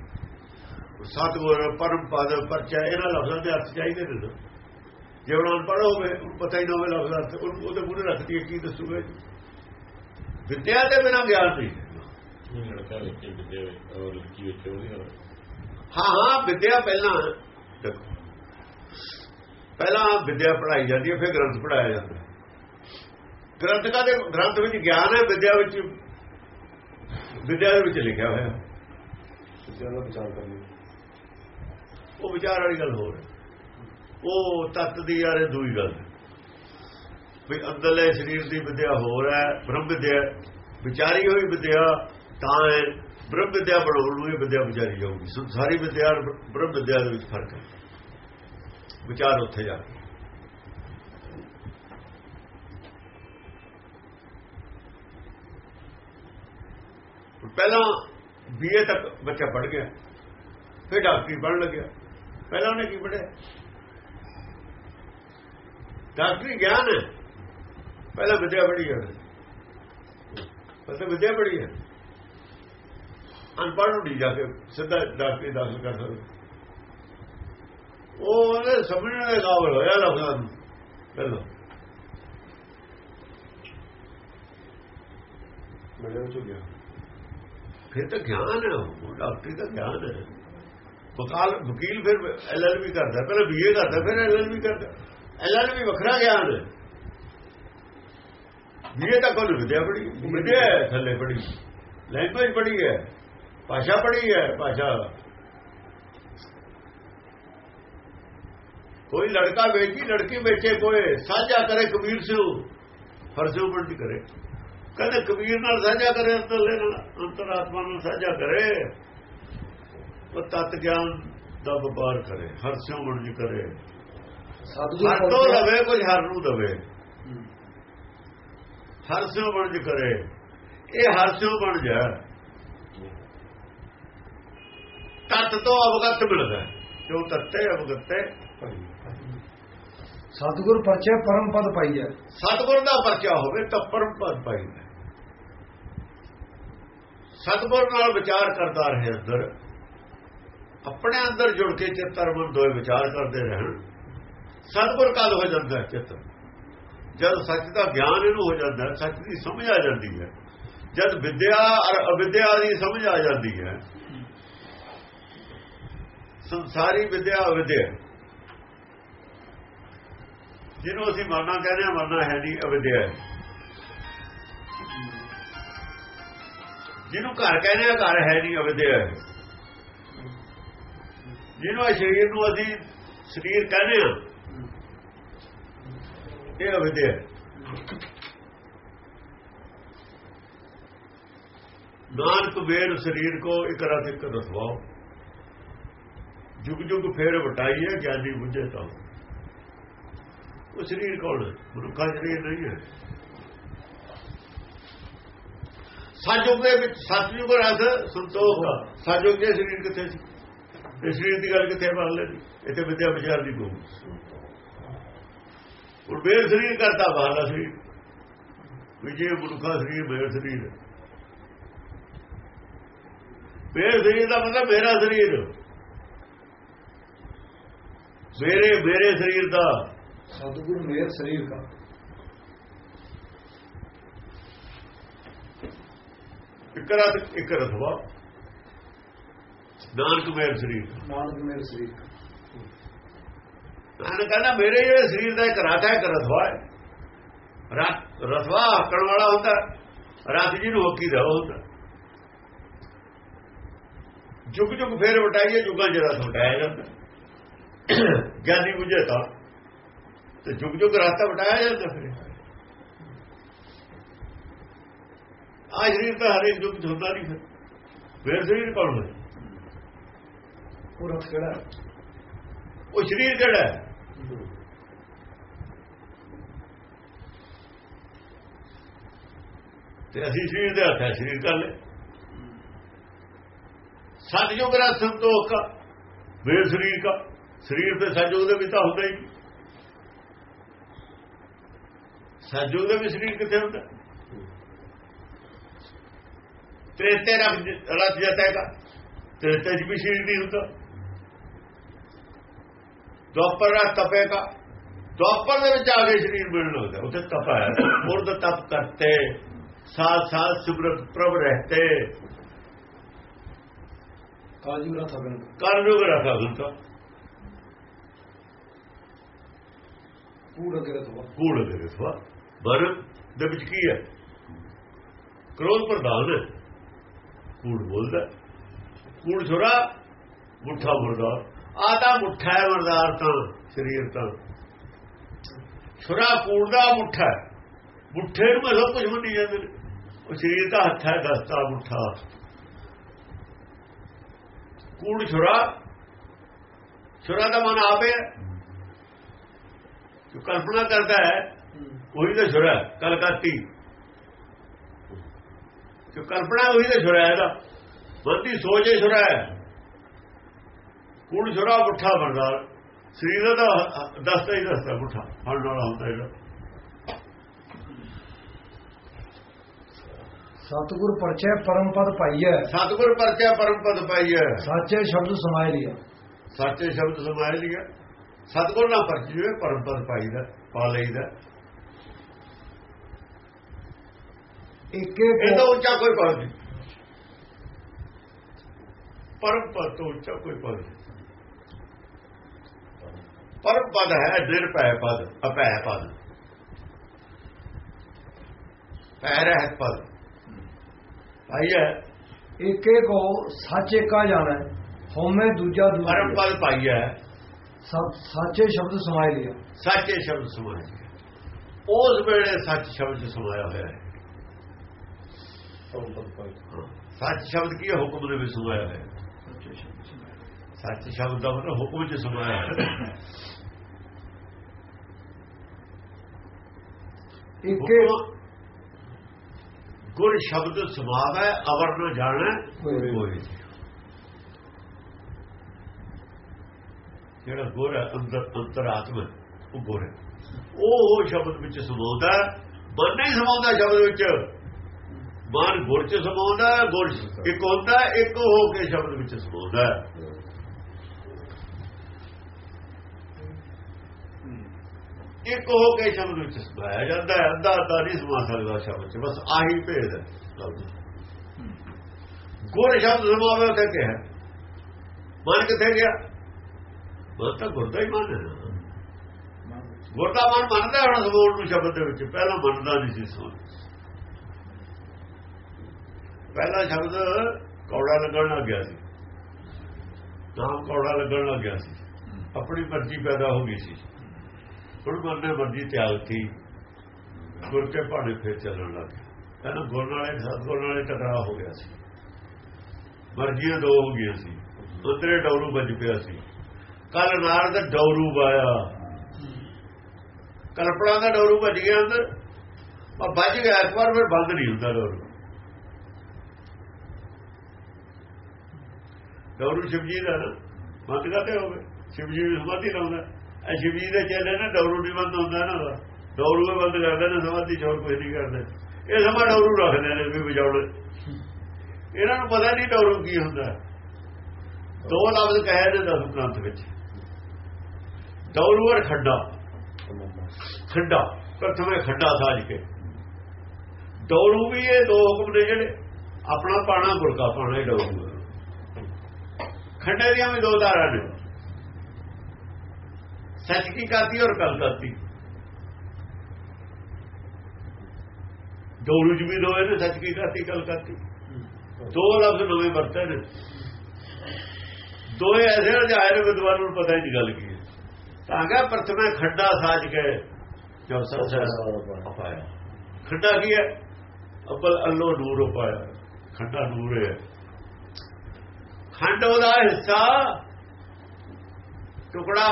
ਸਤਿਗੁਰ ਪਰਮ ਪਦ ਪਰਚਾ ਇਹਨਾਂ ਲਫ਼ਜ਼ਾਂ ਦੇ ਅਰਥ ਚਾਹੀਦੇ ਨੇ। ਜੇ ਉਹਨਾਂ ਅਨਪੜ੍ਹ ਹੋਵੇ ਪਤਾ ਹੀ ਨਾ ਹੋਵੇ ਲਫ਼ਜ਼ਾਂ ਅਰਥ ਉਹਨੂੰ ਉਹਦੇ ਮੂਹਰੇ ਰੱਖਦੀ ਹੈ ਕੀ ਦੱਸੂਗਾ ਜੀ? ਵਿਦਿਆ ਦੇ ਬਿਨਾਂ ਗਿਆਨ ਨਹੀਂ। ਇਹ ਲੜਕਾ ਲੜਕੀ ਵਿਦਿਆ ਔਰ ਲੜਕੀ ਵਿੱਚ ਉਹਦੀ ਨਾਲ ਹਾਂ ਹਾਂ ਵਿਦਿਆ ਪਹਿਲਾਂ ਦੇਖੋ। ਪਹਿਲਾਂ ਵਿਦਿਆ ਪੜਾਈ ਜਾਂਦੀ ਹੈ ਫਿਰ ਗ੍ਰੰਥ ਪੜਾਇਆ ਜਾਂਦਾ ਹੈ। ਗ੍ਰੰਥਕਾਂ ਦੇ ਗ੍ਰੰਥ ਵਿੱਚ ਗਿਆਨ ਹੈ ਵਿਦਿਆ ਵਿੱਚ ਵਿਦਿਆ ਦੇ ਵਿੱਚ ਲਿਖਿਆ ਹੋਇਆ। ਦਾ ਵਿਚਾਰ ਕਰਨੀ ਉਹ ਵਿਚਾਰ ਵਾਲੀ ਗੱਲ ਹੋਰ ਉਹ ਤਤ ਦੀ ਯਾਰੇ ਦੂਈ ਗੱਲ। ਵੀ ਅੰਦਰਲੇ ਸਰੀਰ ਦੀ ਵਿਦਿਆ ਹੋਰ ਹੈ ਬ੍ਰਹਮ ਵਿਦਿਆ ਵਿਚਾਰੀ ਹੋਈ ਵਿਦਿਆ ਤਾਂ ਹੈ ਬ੍ਰਹਮ ਵਿਦਿਆ ਬਣਾਉਣ ਨੂੰ ਇਹ ਵਿਦਿਆ ਵਿਚਾਰੀ ਜਾਊਗੀ। ਸੰਸਾਰੀ ਵਿਦਿਆ ਬ੍ਰਹਮ ਵਿਦਿਆ ਦੇ ਵਿੱਚ ਫ਼ਰਕ ਹੈ। ਵਿਚਾਰ ਉੱਥੇ ਜਾ ਕੇ। ਪਹਿਲਾਂ ਬੀਏ ਤੱਕ ਬੱਚਾ ਪੜ ਗਿਆ। ਫਿਰ ਡਾਕਟਰੀ ਪੜ੍ਹਨ ਲੱਗਿਆ। ਪਹਿਲਾਂ ਉਹਨੇ ਕੀ ਪੜ੍ਹਿਆ? ਡਾਕਟਰੀ ਗਿਆਨ ਹੈ। ਪਹਿਲਾਂ ਵਿਦਿਆ ਪੜ੍ਹੀ ਹੈ ਪਹਿਲਾਂ ਵਿਦਿਆ ਪੜ੍ਹੀ ਹੈ। ਅਨਪੜ੍ਹ ਨੂੰ ਨਹੀਂ ਜਾ ਕੇ ਸਿੱਧਾ ਡਾਕਟਰੀ ਦਾਖਲ ਕਰ ਸਕਦੇ। ਉਹ ਉਹਨੇ ਸਮਝਣ ਦੇ ਕਾਬਲ ਹੋਇਆ ਲਫ਼ਜ਼ਾਂ ਨੂੰ। ਪਹਿਲਾਂ ਮੇਰੇ ਵਿੱਚ ਗਿਆ। ਫਿਰ ਤਾਂ ਗਿਆਨ ਹੈ, ਉਹ ਡਾਕਟਰੀ ਦਾ ਗਿਆਨ ਹੈ। ਵਕਾਲ, ਵਕੀਲ ਫਿਰ ਐਲਐਲਬੀ ਕਰਦਾ, ਪਹਿਲਾਂ ਬੀਏ ਕਰਦਾ, ਫਿਰ ਐਲਐਲਬੀ ਕਰਦਾ। ਐਲਐਲਬੀ ਵੱਖਰਾ ਗਿਆਨ ਹੈ। ਬੀਏ ਤਾਂ ਕੋਈ ਵਿਦਿਆ ਪੜੀ ਵਿਦਿਆ ਹੈ ਥੱਲੇ ਪੜੀ ਲੈਂਗੁਏਜ ਪੜੀ ਹੈ। ਭਾਸ਼ਾ ਪੜੀ ਹੈ ਭਾਸ਼ਾ। ਕੋਈ ਲੜਕਾ ਵੇਚੀ ਲੜਕੀ ਵੇਚੇ ਕੋਈ ਸਾਂਝਾ ਕਰੇ ਕਬੀਰ ਸਿਓ ਫਰਜ਼ੋਂ ਬੰਦ ਕਰੇ। ਕਹਿੰਦੇ ਕਬੀਰ ਨਾਲ ਸਾਂਝਾ ਕਰੇ ਅੰਤਰਾਤਮਾ ਨਾਲ ਸਾਂਝਾ ਕਰੇ। ਉਹ ਤਤ ਗਿਆਨ ਦਾ ਵਪਾਰ ਕਰੇ ਹਰ ਸਿਓ ਮਰਜ਼ੀ ਕਰੇ। ਸਤਿਗੁਰ ਹਰ ਤੋਂ ਲਵੇ ਕੁਝ ਹਰ ਨੂੰ ਦਵੇ। ਹਰ ਸਿਓ ਮਰਜ਼ੀ ਕਰੇ। ਇਹ ਹਰ ਸਿਓ ਬਣ ਜਾ ਤਤ ਤੋਂ ਅਵਗਤ ਮਿਲਦਾ ਹੈ। ਜੋ ਤੱਤੇ ਅਵਗਤੇ ਸਤਿਗੁਰ ਪਰਚੈ ਪਰਮ ਪਦ ਪਾਈਐ ਸਤਗੁਰ ਦਾ ਪਰਚਾ ਹੋਵੇ ਤਾਂ ਪਰਮ ਪਦ ਪਾਈਦਾ ਸਤਗੁਰ ਨਾਲ ਵਿਚਾਰ ਕਰਦਾ ਰਹੇ ਅੰਦਰ। ਆਪਣੇ ਅੰਦਰ ਜੁੜ ਕੇ ਚਿੱਤਰ ਮਨ ਦੋਏ ਵਿਚਾਰ ਕਰਦੇ ਰਹਿਣ। ਸਤਗੁਰ ਕਦ ਹੋ ਜਾਂਦਾ ਹੈ ਚਿੱਤ? ਜਦ ਸੱਚ ਦਾ ਗਿਆਨ ਇਹਨੂੰ ਹੋ ਜਾਂਦਾ ਹੈ, ਸੱਚ ਦੀ ਸਮਝ ਆ ਜਾਂਦੀ ਹੈ। ਜਦ ਵਿਦਿਆ ਔਰ ਅਵਿਦਿਆ ਦੀ ਸਮਝ ਆ ਜਾਂਦੀ ਹੈ ਸੰਸਾਰੀ ਵਿਦਿਆ ਅਵਿਦਿਆ ਜਿਹਨੂੰ ਅਸੀਂ ਮਰਨਾ ਕਹਿੰਦੇ ਆ ਮਰਨਾ ਹੈ ਨਹੀਂ ਅਵਿਦਿਆ ਹੈ। ਜਿਹਨੂੰ ਘਰ ਕਹਿੰਦੇ ਆ ਘਰ ਹੈ ਨਹੀਂ ਅਵਿਦਿਆ ਹੈ। ਜਿਹਨੂੰ ਸਰੀਰ ਨੂੰ ਅਸੀਂ ਸਰੀਰ ਕਹਿੰਦੇ ਆ ਇਹ ਅਵਿਦਿਆ ਹੈ। ਨਾਨਕ ਵੇਰ ਸਰੀਰ ਕੋ ਇਕ ਰਤ ਇਕ ਰਸਵਾਓ। ਜੁਗ ਜੁਗ ਫੇਰ ਹੈ, ਗਿਆਨੀ ਬੁੱਝੇ ਤਾਂ। ਉਹ ਸਰੀਰ ਕੌਣ ਹੈ? ਮਨੁੱਖਾ ਸਰੀਰ ਨਹੀਂ ਹੈ। ਸਤਜੁਗ ਦੇ ਵਿੱਚ ਸਤਜੁਗ ਰਸ ਸੰਤੋਖ ਦਾ। ਸਤਜੁਗ ਦੇ ਸਰੀਰ ਕਿੱਥੇ ਸੀ? ਇਹ ਸਰੀਰ ਦੀ ਗੱਲ ਕਿੱਥੇ ਬਣ ਲੈਂਦੀ? ਇੱਥੇ ਵਿਦਿਆ ਵਿਚਾਰ ਦੀ ਗੋ ਉਹ ਬੇਰ ਸਰੀਰ ਕਰਤਾ ਬਾਹਰਲਾ ਸਰੀਰ। ਵਿਜੇ ਮਨੁੱਖਾ ਸਰੀਰ ਬੇਰ ਸਰੀਰ ਬੇਰ ਸਰੀਰ ਦਾ ਮਤਲਬ ਮੇਰਾ ਸਰੀਰ। ਮੇਰੇ ਮੇਰੇ ਸਰੀਰ ਦਾ। ਸਤਿਗੁਰ ਮੇਰ ਸਰੀਰ ਕਾ ਇੱਕ ਰਤ ਇੱਕ ਰਥਵਾ। ਨਾਨਕ ਮੇਰ ਸਰੀਰ ਨਾਨਕ ਮੇਰ ਸਰੀਰ ਨਾਨਕ ਕਹਿੰਦਾ ਮੇਰੇ ਜਿਹੜੇ ਸਰੀਰ ਦਾ ਇੱਕ ਰਥ ਹੈ ਇੱਕ ਰਥਵਾ ਹੈ। ਰਥ ਰਥਵਾ ਹੱਕਣ ਵਾਲਾ ਹੁੰਦਾ। ਰਥ ਜਿਹਨੂੰ ਹੱਕੀ ਦਾ ਹੁੰਦਾ। ਜੁਗ ਜੁਗ ਫੇਰ ਵਟਾਈਏ ਜੁਗਾਂ ਜਿਹੜਾ ਵਟਾਇਆ ਜਾਂਦਾ। ਗਿਆਨੀ ਬੁਝੇ ਤਾਂ ਤੇ ਜੁਗ ਜੁਗ ਰਾਤਾ ਵਟਾਇਆ ਜਾਂਦਾ ਫਿਰ। ਆ ਸਰੀਰ ਤਾਂ ਹਰੇਕ ਜੁਗ ਹੁੰਦਾ ਨਹੀਂ ਫਿਰ। ਫਿਰ ਸਰੀਰ ਕੌਣ ਹੈ? ਉਹ ਰਥ ਕਿਹੜਾ? ਉਹ ਸਰੀਰ ਕਿਹੜਾ ਤੇ ਅਸੀਂ ਸਰੀਰ ਦੇ ਹੱਥ ਹੈ ਸਰੀਰ ਕਰ ਲੈ ਸਤਜੁਗ ਦਾ ਸੰਤੋਖ ਕਾ ਵੇ ਸਰੀਰ ਕਾ। ਸਰੀਰ ਤੇ ਸਤਜੁਗ ਦੇ ਵਿੱਚ ਤਾਂ ਹੁੰਦਾ ਹੀ। ਸਤਜੁਗ ਦੇ ਵੀ ਸਰੀਰ ਕਿੱਥੇ ਹੁੰਦਾ? ਤ੍ਰੇਤੇ ਰੱਖ ਰੱਖ ਜਤੇਗਾ ਤ੍ਰੇਤੇ ਚ ਵੀ ਸਰੀਰ ਨਹੀਂ ਹੁੰਦਾ। ਦੁਆਪਰ ਦਾ ਤਪੇਗਾ ਦੁਆਪਰ ਦੇ ਵਿੱਚ ਆ ਕੇ ਸਰੀਰ ਮਿਲਣ ਲੱਗਦਾ ਉੱਥੇ ਤਪ ਹੈ। ਉਰਦ ਤਪ ਕਰਤੇ ਸਾਥ ਸਾਥ ਸਿਮਰਤ ਪ੍ਰਭ ਰਹਤੇ। ਕਾਜੀ ਰਥ ਅਗਨ ਕਰਨੋਗ ਰਖਾ ਹੁੰਦਾ ਕੂੜ ਅਗੇ ਰਥਵਾ ਕੂੜ ਦੇ ਰਸਵਾ ਮਨ ਦੇ ਵਿੱਚ ਕੀ ਹੈ? ਕ੍ਰੋਧ ਪ੍ਰਧਾਨ ਹੈ। ਕੂੜ ਬੋਲਦਾ ਕੂੜ ਛੁਰਾ, ਮੁੱਠਾ ਮੁਰਦਾਰ। ਆਦਾ ਮੁੱਠਾ ਹੈ ਮਰਦਾਰ ਤਾਂ, ਸਰੀਰ ਤਾਂ। ਛੁਰਾ ਕੂੜ ਦਾ ਮੁੱਠਾ ਮੁੱਠੇ ਨੂੰ ਸਭ ਕੁਝ ਮੰਨੀ ਜਾਂਦੇ ਨੇ। ਉਹ ਸਰੀਰ ਦਾ ਹੱਥ ਹੈ, ਦਸਤਾ ਮੁੱਠਾ। ਕੂੜ ਛੁਰਾ ਛੁਰਾ ਦਾ ਮਨ ਆਪੇ ਹੈ ਜੋ ਕਲਪਨਾ ਕਰਦਾ ਹੈ ਉਹੀ ਤਾਂ ਛੁਰਾ ਹੈ, ਕਲਕਾਤੀ। ਜੋ ਕਲਪਨਾ ਉਹੀ ਤਾਂ ਛੁਰਾ ਹੈ ਇਹਦਾ ਮਨ ਦੀ ਸੋਚ ਹੀ ਛੁਰਾ ਹੈ। ਕੂੜ ਛੁਰਾ ਮੁੱਠਾ ਬਣਦਾ। ਸਰੀਰ ਦਾ ਦਸਤਾ ਹੀ ਦਸਤਾ ਮੁੱਠਾ। ਫੜ ਵਾਲਾ ਹੁੰਦਾ ਜਿਹੜਾ ਸਤਿਗੁਰ ਪਰਚੈ ਪਰਮ ਪਦ ਪਾਈਐ। ਸਤਿਗੁਰ ਪਰਚਾ ਪਰਮ ਪਦ ਪਾਈਐ। ਸਾਚੇ ਸ਼ਬਦ ਸਮਾਇ ਲਿਆ। ਸੱਚੇ ਸ਼ਬਦ ਸਮਾਇ ਲਿਆ। ਸਤਿਗੁਰ ਨਾਲ ਪਰਚੀ ਹੋਏ ਪਰਮ ਪਦ ਪਾਈਦਾ ਪਾ ਲਈਦਾ। ਏਕੇ ਇਹ ਤਾਂ ਕੋ ਉੱਚਾ ਕੋਈ ਪਦ ਨਹੀਂ। ਪਰਮ ਪਦ ਤੋਂ ਉੱਚਾ ਕੋਈ ਪਦ ਨਹੀਂ। ਪਰਮ ਪਦ ਹੈ ਨਿਰਭੈ ਪਦ ਅਭੈ ਪਦ। ਪੈ ਰਹਿਤ ਪਦ। ਪਾਈਐ ਏਕੇ ਕੋ ਸਾਚੇ ਕਾ ਜਾਣੈ ਹਉਮੈ ਦੂਜਾ ਪਰਮ ਦੂਜਾ ਪਦ ਪਾਈਐ ਸਤ- ਸਾਚੇ ਸ਼ਬਦ ਸਮਾਇ ਲਿਆ ਸੱਚੇ ਸ਼ਬਦ ਸਮਾਇਆ ਗਿਆ। ਉਸ ਵੇਲੇ ਸੱਚ ਸ਼ਬਦ ਸਮਾਇਆ ਹੋਇਆ ਹੈ। ਸੱਚ ਸ਼ਬਦ ਕੀ ਹੈ ਹੁਕਮ ਦੇ ਵਿੱਚ ਸਮਾਇਆ ਹੋਇਆ ਹੈ ਸਾਚੇ ਸ਼ਬਦ ਦਾ ਮਤਲਬ ਹੁਕਮ ਵਿੱਚ ਸਮਾਇਆ ਹੈ ਹੁਕਮ ਗੁਰ ਸ਼ਬਦ ਸਮਾਵੈ ਅਵਰ ਨ ਜਾਣੈ ਕੋਈ। ਜਿਹੜਾ ਗੁਰ ਹੈ, ਅੰਦਰ ਅੰਤਰਾਤਮਾ ਉਹ ਗੁਰ ਹੈ। ਉਹ ਸ਼ਬਦ ਵਿੱਚ ਸਮਾਉਂਦਾ ਮਨ ਨਹੀਂ ਸਮਾਉਂਦਾ ਸ਼ਬਦ ਵਿੱਚ। ਮਨ ਗੁਰ ਚ ਸਮਾਉਂਦਾ ਗੁਰ ਇੱਕ ਹੁੰਦਾ ਇੱਕ ਹੋ ਕੇ ਸ਼ਬਦ ਵਿੱਚ ਸਮਾਉਂਦਾ ਇੱਕ ਹੋ ਕੇ ਸ਼ਬਦ ਵਿੱਚ ਸਮਾਇਆ ਜਾਂਦਾ ਹੈ, ਅੱਧਾ ਅੱਧਾ ਨਹੀਂ ਸਮਾ ਸਕਦਾ ਸ਼ਬਦ ਚ ਬਸ ਆਹੀ ਭੇਦ ਹੈ। ਗੁਰ ਸ਼ਬਦ ਸਮਾਵੇ ਤੇ ਕਿਹਾ ਮਨ ਕਿੱਥੇ ਗਿਆ? ਮਨ ਤਾਂ ਗੁਰਦਾ ਹੀ ਮਨ ਹੈ ਗੁਰਦਾ ਮਨ ਮੰਨਦਾ ਹੁਣ ਸਬੂਤ ਨੂੰ ਸ਼ਬਦ ਦੇ ਵਿੱਚ। ਪਹਿਲਾਂ ਮੰਨਦਾ ਨਹੀਂ ਸੀ ਸੋਚ ਪਹਿਲਾ ਸ਼ਬਦ ਕੌੜਾ ਲੱਗਣ ਲੱਗ ਗਿਆ ਸੀ। ਨਾਮ ਕੌੜਾ ਲੱਗਣ ਲੱਗ ਗਿਆ ਸੀ। ਆਪਣੀ ਮਰਜ਼ੀ ਪੈਦਾ ਹੋ ਗਈ ਸੀ। ਹੁਣ ਮਨ ਨੇ ਮਰਜ਼ੀ ਤਿਆਗਤੀ ਗੁਰ ਕੇ ਭਾਣੇ ਫੇਰ ਚੱਲਣ ਲੱਗ ਗਿਆ ਪਹਿਲਾਂ ਗੁਰ ਨਾਲੇ ਸਤਗੁਰ ਨਾਲੇ ਟਕਰਾਅ ਹੋ ਗਿਆ ਸੀ। ਮਰਜ਼ੀਆਂ ਦੋ ਹੋ ਗਈਆਂ ਸੀ। ਉਤਰੇ ਡੌਰੂ ਵੱਜ ਪਿਆ ਸੀ। ਕੱਲ ਨਾਰਦ ਡੌਰੂ ਪਾਇਆ ਕਲਪਨਾ ਦਾ ਡੌਰੂ ਭੱਜ ਗਿਆ ਅੰਦਰ। ਉਹ ਵੱਜ ਗਿਆ ਇੱਕ ਵਾਰ ਫਿਰ ਬੰਦ ਨਹੀਂ ਹੁੰਦਾ ਡੌਰੂ। ਡੌਰੂ ਸ਼ਿਵਜੀ ਦਾ ਨਾ, ਬੰਦ ਕਰਦੇ ਹੋਵੇ ਸ਼ਿਵਜੀ ਨੂੰ ਸਮਾਧੀ ਲਾਉਂਦਾ ਇਹ ਸ਼ਿਵਜੀ ਦੇ ਚੇਲੇ ਨਾ, ਡੌਰੂ ਨਹੀਂ ਬੰਦ ਹੁੰਦਾ ਨਾ ਉਹਦਾ। ਡੌਰੂ ਵੀ ਬੰਦ ਕਰਦੇ ਨੇ ਸਮਾਧੀ ਚੋਰ ਕੋਈ ਨਹੀਂ ਕਰਦੇ। ਇਹ ਸਮਾਂ ਡੌਰੂ ਰੱਖਦੇ ਨੇ ਵੀ ਵਜਾਉਣ ਇਹਨਾਂ ਨੂੰ ਪਤਾ ਨਹੀਂ ਡੌਰੂ ਕੀ ਹੁੰਦਾ। ਦੋ ਲਫ਼ਜ਼ ਕਹੇ ਨੇ ਦਸ ਗ੍ਰੰਥ ਵਿੱਚ। ਡੌਰੂ ਔਰ ਖੱਡਾ ਖੱਡਾ ਪ੍ਰਥਮੇ ਖੱਡਾ ਸਾਜ ਕੇ ਡੌਰੂ ਵੀ ਇਹ ਦੋ ਹੁਕਮ ਨੇ ਜਿਹੜੇ ਆਪਣਾ ਪਾਣਾ ਗੁਰਕਾ ਪਾਣਾ ਹੀ ਡੌਰੂ ਹੈ। ਖੰਡੇ ਦੀਆਂ ਵੀ ਦੋ ਧਾਰਾਂ ਨੇ ਸੱਚ ਕੀ ਕਰਤੀ ਔਰ ਕਲ ਕਰਤੀ ਡੌਰੂ ਚ ਵੀ ਦੋ ਨੇ ਸੱਚ ਕੀ ਕਰਤੀ ਕਲ ਕਰਤੀ ਦੋ ਲਫ਼ਜ਼ ਨਵੇਂ ਵਰਤੇ ਨੇ ਦੋਏ ਐਸੇ ਰਜਾਏ ਨੇ ਵਿਦਵਾਨ ਨੂੰ ਪਤਾ ਹੀ ਨਹੀਂ ਗੱਲ ਕੀ ਤਾਂ ਕਿ ਪ੍ਰਥਮੇ ਖੱਡਾ ਸਾਜ ਕੇ ਜੋ ਸੱਚ ਪਾਇਆ ਖੱਡਾ ਕੀ ਹੈ? ਅਬਲ ਅੱਲੋ ਨੂਰ ਪਾਇਆ ਖੱਡਾ ਨੂਰ ਹੈ। ਖੰਡ ਉਹਦਾ ਹਿੱਸਾ ਟੁਕੜਾ।